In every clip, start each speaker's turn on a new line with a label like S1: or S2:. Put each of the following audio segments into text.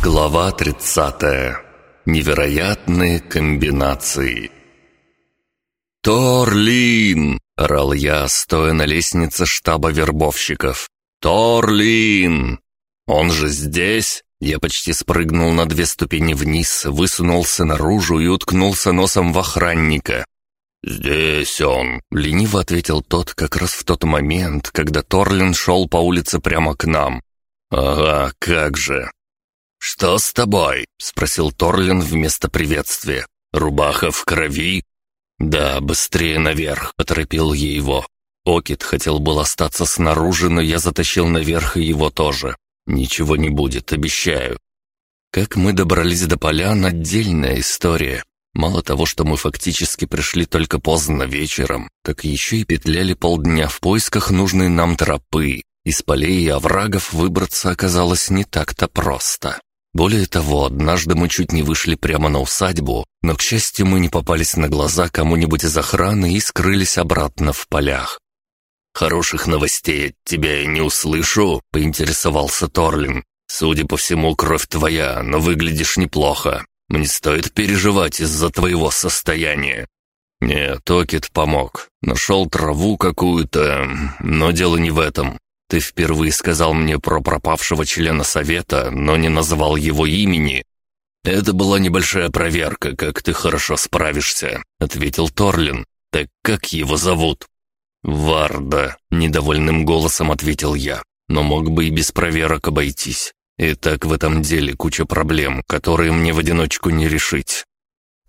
S1: Глава 30. Невероятные комбинации. «Торлин!» — орал я, стоя на лестнице штаба вербовщиков. «Торлин! Он же здесь?» Я почти спрыгнул на две ступени вниз, высунулся наружу и уткнулся носом в охранника. «Здесь он», — лениво ответил тот как раз в тот момент, когда Торлин шел по улице прямо к нам. «Ага, как же!» «Что с тобой?» — спросил Торлин вместо приветствия. «Рубаха в крови?» «Да, быстрее наверх», — поторопил я его. Окит хотел был остаться снаружи, но я затащил наверх и его тоже. Ничего не будет, обещаю. Как мы добрались до полян — отдельная история. Мало того, что мы фактически пришли только поздно вечером, так еще и петляли полдня в поисках нужной нам тропы. Из полей и оврагов выбраться оказалось не так-то просто. Более того, однажды мы чуть не вышли прямо на усадьбу, но, к счастью, мы не попались на глаза кому-нибудь из охраны и скрылись обратно в полях. «Хороших новостей от тебя я не услышу», — поинтересовался Торлин. «Судя по всему, кровь твоя, но выглядишь неплохо. Не стоит переживать из-за твоего состояния». «Нет, Окет помог. Нашел траву какую-то, но дело не в этом. Ты впервые сказал мне про пропавшего члена совета, но не называл его имени. Это была небольшая проверка, как ты хорошо справишься, ответил Торлин. Так как его зовут? Варда, недовольным голосом ответил я. Но мог бы и без проверок обойтись. И так в этом деле куча проблем, которые мне в одиночку не решить.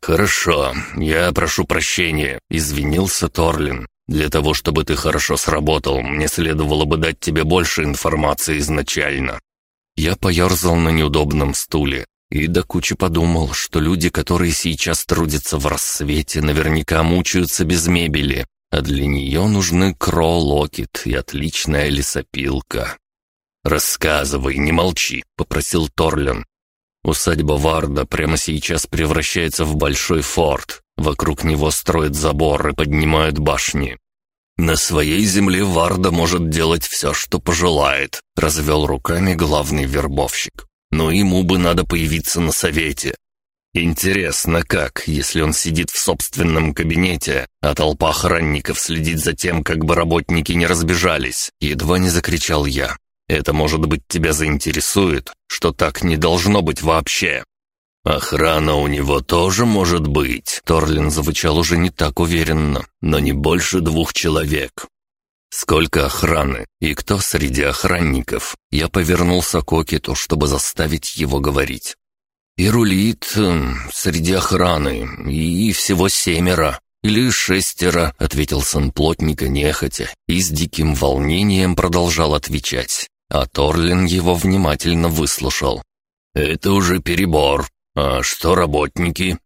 S1: «Хорошо, я прошу прощения», — извинился Торлин. Для того, чтобы ты хорошо сработал, мне следовало бы дать тебе больше информации изначально». Я поерзал на неудобном стуле и до кучи подумал, что люди, которые сейчас трудятся в рассвете, наверняка мучаются без мебели, а для нее нужны кро-локет и отличная лесопилка. «Рассказывай, не молчи», — попросил Торлен. Усадьба Варда прямо сейчас превращается в большой форт. Вокруг него строят забор и поднимают башни. «На своей земле Варда может делать все, что пожелает», — развел руками главный вербовщик. «Но ему бы надо появиться на совете. Интересно, как, если он сидит в собственном кабинете, а толпа охранников следит за тем, как бы работники не разбежались?» Едва не закричал я. «Это, может быть, тебя заинтересует, что так не должно быть вообще?» «Охрана у него тоже может быть», — Торлин звучал уже не так уверенно, но не больше двух человек. «Сколько охраны? И кто среди охранников?» Я повернулся к Окиту, чтобы заставить его говорить. «И рулит э, среди охраны, и всего семеро, или шестеро», — ответил сын плотника нехотя и с диким волнением продолжал отвечать, а Торлин его внимательно выслушал. «Это уже перебор. «А что работники?»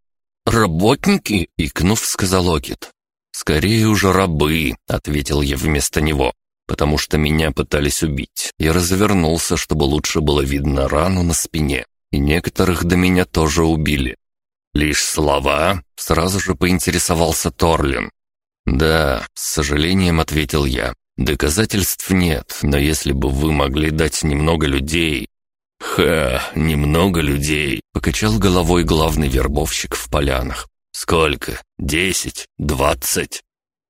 S1: «Работники?» — икнув, сказал Окит. «Скорее уже рабы», — ответил я вместо него, «потому что меня пытались убить. Я развернулся, чтобы лучше было видно рану на спине, и некоторых до меня тоже убили». «Лишь слова?» — сразу же поинтересовался Торлин. «Да», — с сожалением ответил я. «Доказательств нет, но если бы вы могли дать немного людей, «Ха, немного людей», — покачал головой главный вербовщик в полянах. «Сколько? Десять? Двадцать?»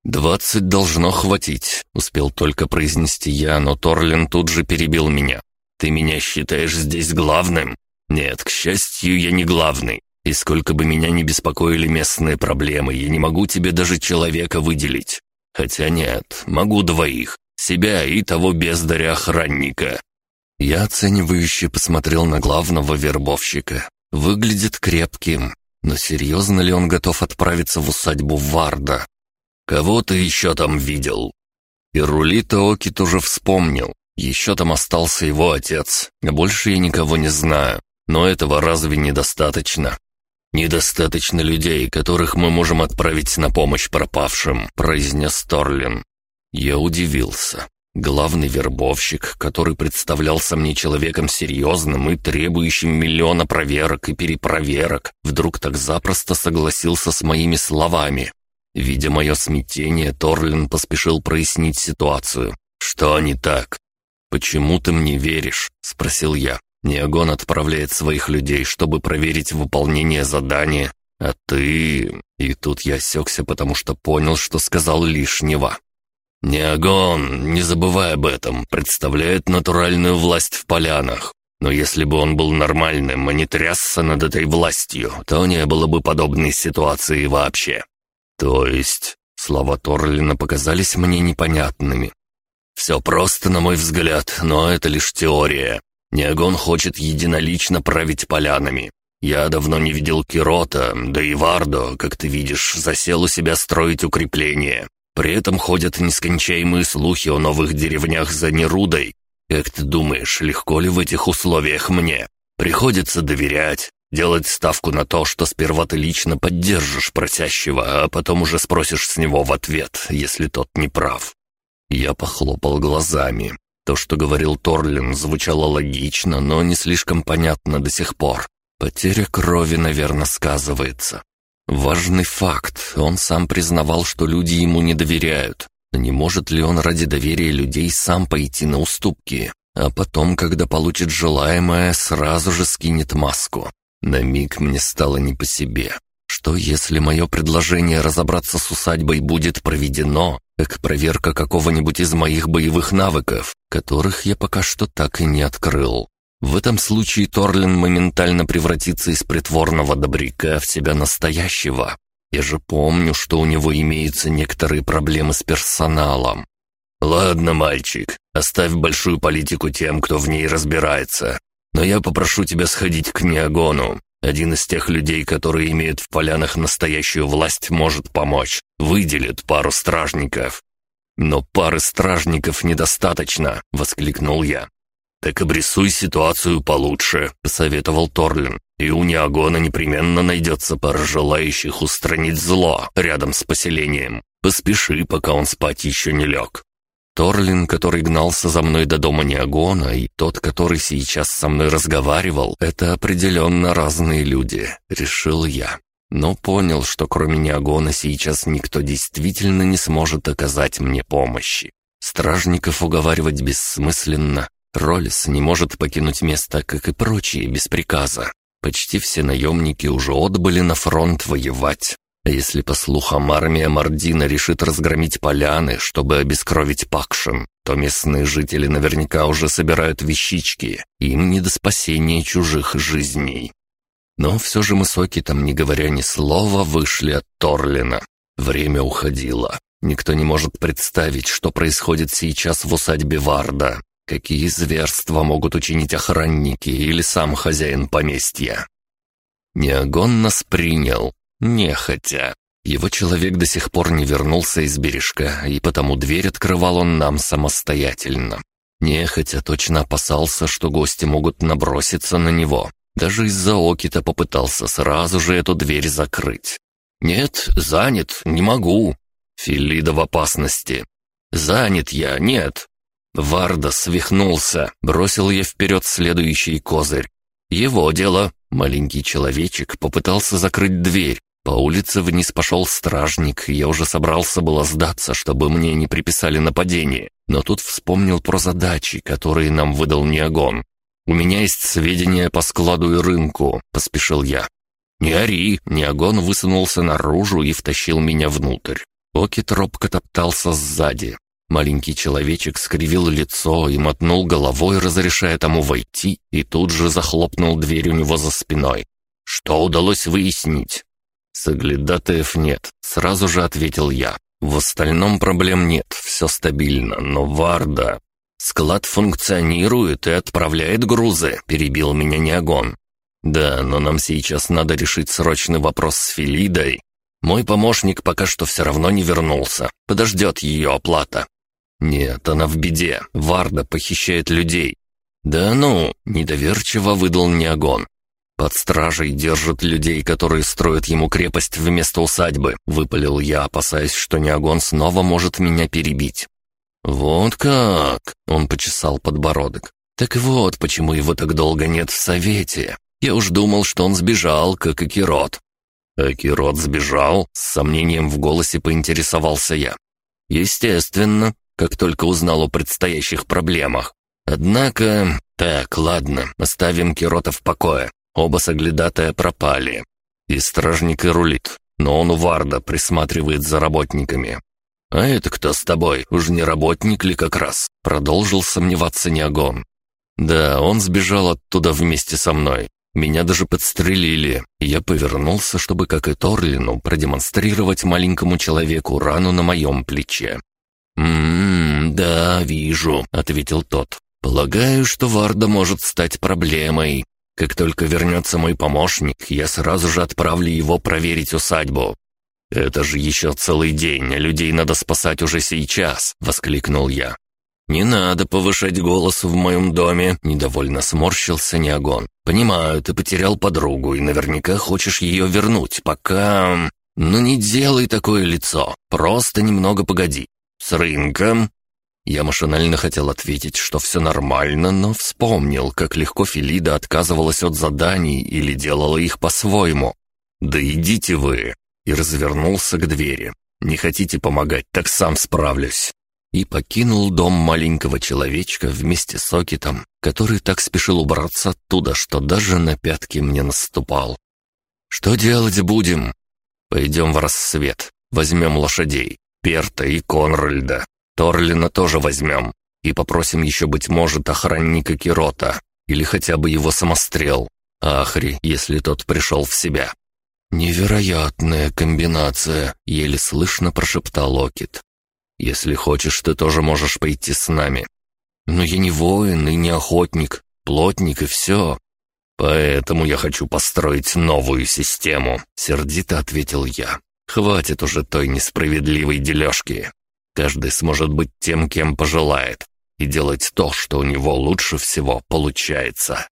S1: «Двадцать должно хватить», — успел только произнести я, но Торлин тут же перебил меня. «Ты меня считаешь здесь главным?» «Нет, к счастью, я не главный. И сколько бы меня ни беспокоили местные проблемы, я не могу тебе даже человека выделить. Хотя нет, могу двоих. Себя и того бездаря-охранника. Я оценивающе посмотрел на главного вербовщика. Выглядит крепким, но серьезно ли он готов отправиться в усадьбу Варда? Кого ты еще там видел? И Рулита Окит уже вспомнил. Еще там остался его отец, а больше я никого не знаю. Но этого разве недостаточно? «Недостаточно людей, которых мы можем отправить на помощь пропавшим», — произнес Торлин. Я удивился. Главный вербовщик, который представлялся мне человеком серьезным и требующим миллиона проверок и перепроверок, вдруг так запросто согласился с моими словами. Видя мое смятение, Торлин поспешил прояснить ситуацию. «Что не так?» «Почему ты мне веришь?» — спросил я. Неогон отправляет своих людей, чтобы проверить выполнение задания, а ты...» И тут я осекся, потому что понял, что сказал лишнего. «Неогон, не забывай об этом, представляет натуральную власть в полянах. Но если бы он был нормальным, а не трясся над этой властью, то не было бы подобной ситуации вообще. То есть, слова Торлина показались мне непонятными. Все просто, на мой взгляд, но это лишь теория. Неогон хочет единолично править полянами. Я давно не видел Кирота, да и Вардо, как ты видишь, засел у себя строить укрепления. При этом ходят нескончаемые слухи о новых деревнях за Нерудой, как ты думаешь, легко ли в этих условиях мне? Приходится доверять, делать ставку на то, что сперва ты лично поддержишь просящего, а потом уже спросишь с него в ответ, если тот не прав. Я похлопал глазами. То, что говорил Торлин, звучало логично, но не слишком понятно до сих пор. Потеря крови, наверное, сказывается. Важный факт. Он сам признавал, что люди ему не доверяют. Не может ли он ради доверия людей сам пойти на уступки, а потом, когда получит желаемое, сразу же скинет маску? На миг мне стало не по себе. Что если мое предложение разобраться с усадьбой будет проведено, как проверка какого-нибудь из моих боевых навыков, которых я пока что так и не открыл? В этом случае Торлин моментально превратится из притворного добряка в себя настоящего, я же помню, что у него имеются некоторые проблемы с персоналом. Ладно, мальчик, оставь большую политику тем, кто в ней разбирается. Но я попрошу тебя сходить к Неогону. Один из тех людей, которые имеют в полянах настоящую власть, может помочь. Выделит пару стражников. «Но пары стражников недостаточно», — воскликнул я. «Так обрисуй ситуацию получше», — посоветовал Торлин. «И у Неогона непременно найдется пара желающих устранить зло рядом с поселением. Поспеши, пока он спать еще не лег». Торлин, который гнался за мной до дома Неогона, и тот, который сейчас со мной разговаривал, это определенно разные люди, решил я. Но понял, что кроме Неогона сейчас никто действительно не сможет оказать мне помощи. Стражников уговаривать бессмысленно, Роллис не может покинуть место, как и прочие, без приказа. Почти все наемники уже отбыли на фронт воевать. А если, по слухам, армия Мардина решит разгромить поляны, чтобы обескровить Пакшин, то местные жители наверняка уже собирают вещички, им не до спасения чужих жизней. Но все же мы с Окитом, не говоря ни слова, вышли от Торлина. Время уходило. Никто не может представить, что происходит сейчас в усадьбе Варда. Какие зверства могут учинить охранники или сам хозяин поместья? Неогон нас принял, нехотя. Его человек до сих пор не вернулся из бережка, и потому дверь открывал он нам самостоятельно. Нехотя точно опасался, что гости могут наброситься на него. Даже из-за окита попытался сразу же эту дверь закрыть. «Нет, занят, не могу». Филида в опасности. «Занят я, нет, Варда свихнулся, бросил я вперед следующий козырь. Его дело. Маленький человечек попытался закрыть дверь. По улице вниз пошел стражник, я уже собрался было сдаться, чтобы мне не приписали нападение. Но тут вспомнил про задачи, которые нам выдал Неогон. «У меня есть сведения по складу и рынку», — поспешил я. «Не ори!» — Неогон высунулся наружу и втащил меня внутрь. Окит робко топтался сзади. Маленький человечек скривил лицо и мотнул головой, разрешая тому войти, и тут же захлопнул дверь у него за спиной. «Что удалось выяснить?» «Соглядатаев нет», — сразу же ответил я. «В остальном проблем нет, все стабильно, но Варда...» «Склад функционирует и отправляет грузы», — перебил меня Неогон. «Да, но нам сейчас надо решить срочный вопрос с Филидой. Мой помощник пока что все равно не вернулся. Подождет ее оплата. «Нет, она в беде. Варда похищает людей». «Да ну!» — недоверчиво выдал Неогон. «Под стражей держат людей, которые строят ему крепость вместо усадьбы», — выпалил я, опасаясь, что Неогон снова может меня перебить. «Вот как!» — он почесал подбородок. «Так вот, почему его так долго нет в совете. Я уж думал, что он сбежал, как и Кирот». «А сбежал?» — с сомнением в голосе поинтересовался я. «Естественно как только узнал о предстоящих проблемах. Однако... Так, ладно, оставим Кирота в покое. Оба соглядатая пропали. И стражник и рулит, но он у Варда присматривает за работниками. «А это кто с тобой? Уж не работник ли как раз?» Продолжил сомневаться Неогон. «Да, он сбежал оттуда вместе со мной. Меня даже подстрелили. Я повернулся, чтобы, как и Торлину, продемонстрировать маленькому человеку рану на моем плече. «М-м, да, вижу», — ответил тот. «Полагаю, что Варда может стать проблемой. Как только вернется мой помощник, я сразу же отправлю его проверить усадьбу». «Это же еще целый день, а людей надо спасать уже сейчас», — воскликнул я. «Не надо повышать голос в моем доме», — недовольно сморщился Неогон. «Понимаю, ты потерял подругу и наверняка хочешь ее вернуть, пока... Ну не делай такое лицо, просто немного погоди. С рынком...» Я машинально хотел ответить, что все нормально, но вспомнил, как легко Филида отказывалась от заданий или делала их по-своему. «Да идите вы!» и развернулся к двери. «Не хотите помогать, так сам справлюсь» и покинул дом маленького человечка вместе с Окитом, который так спешил убраться оттуда, что даже на пятки мне наступал. «Что делать будем?» «Пойдем в рассвет, возьмем лошадей, Перта и Конральда, Торлина тоже возьмем, и попросим еще, быть может, охранника Кирота, или хотя бы его самострел, Ахри, если тот пришел в себя». «Невероятная комбинация», — еле слышно прошептал Окит. Если хочешь, ты тоже можешь пойти с нами. Но я не воин и не охотник, плотник и все. Поэтому я хочу построить новую систему», — сердито ответил я. «Хватит уже той несправедливой дележки. Каждый сможет быть тем, кем пожелает, и делать то, что у него лучше всего получается».